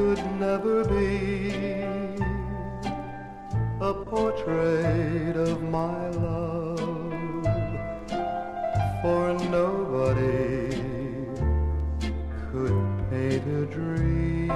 could never be a portrait of my love, for nobody could paint a dream.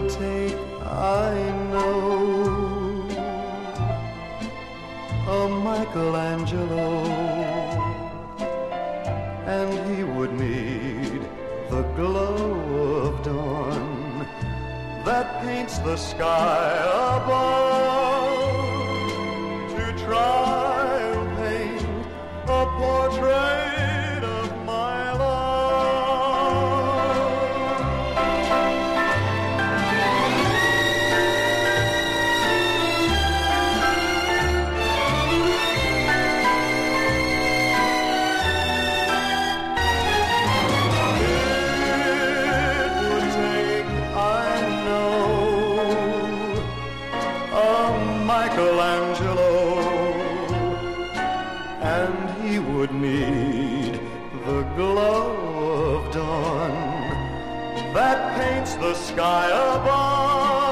Would take, I know, a Michelangelo, and he would need the glow of dawn that paints the sky above Michelangelo, and he would need the glow of dawn that paints the sky above